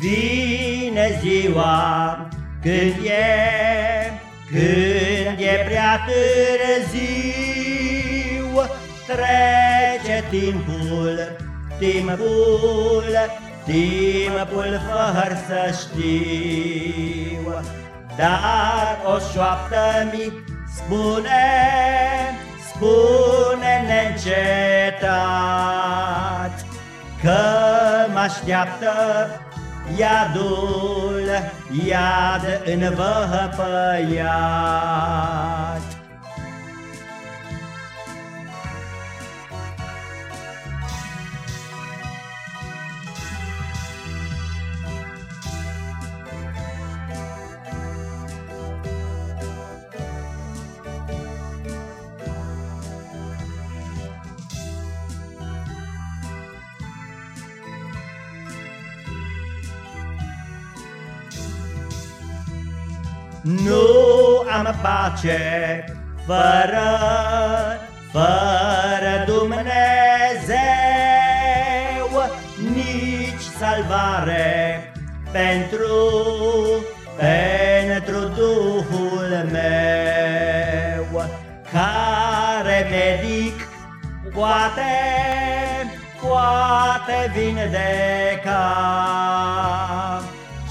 Vine ziua când e, când e prea târziu, Trece timpul, timpul, timpul fără să știu. Dar o șoaptă mi spune, spune neîncetat, Că mă așteaptă Iadul, iad învăpăiat. Nu am pace fără, fără Dumnezeu, nici salvare pentru, pentru Duhul meu, care medic poate, poate vindeca.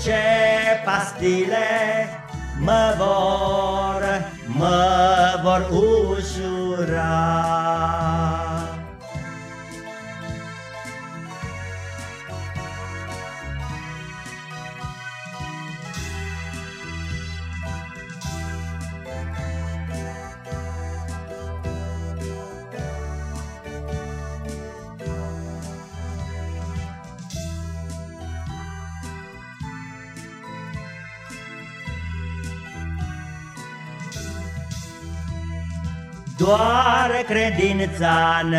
Ce pastile mă vor, mă vor ușura. Doar credința în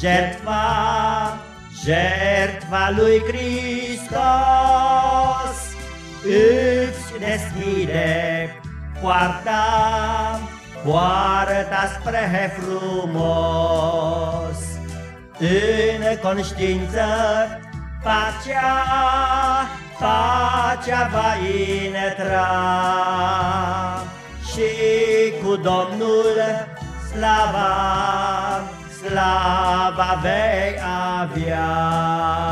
jertfa, jertfa lui Hristos. Îți deschide poarta, poarta spre frumos. În conștiință pacea, pacea va intra. Și cu Domnul slava, slava vei avea.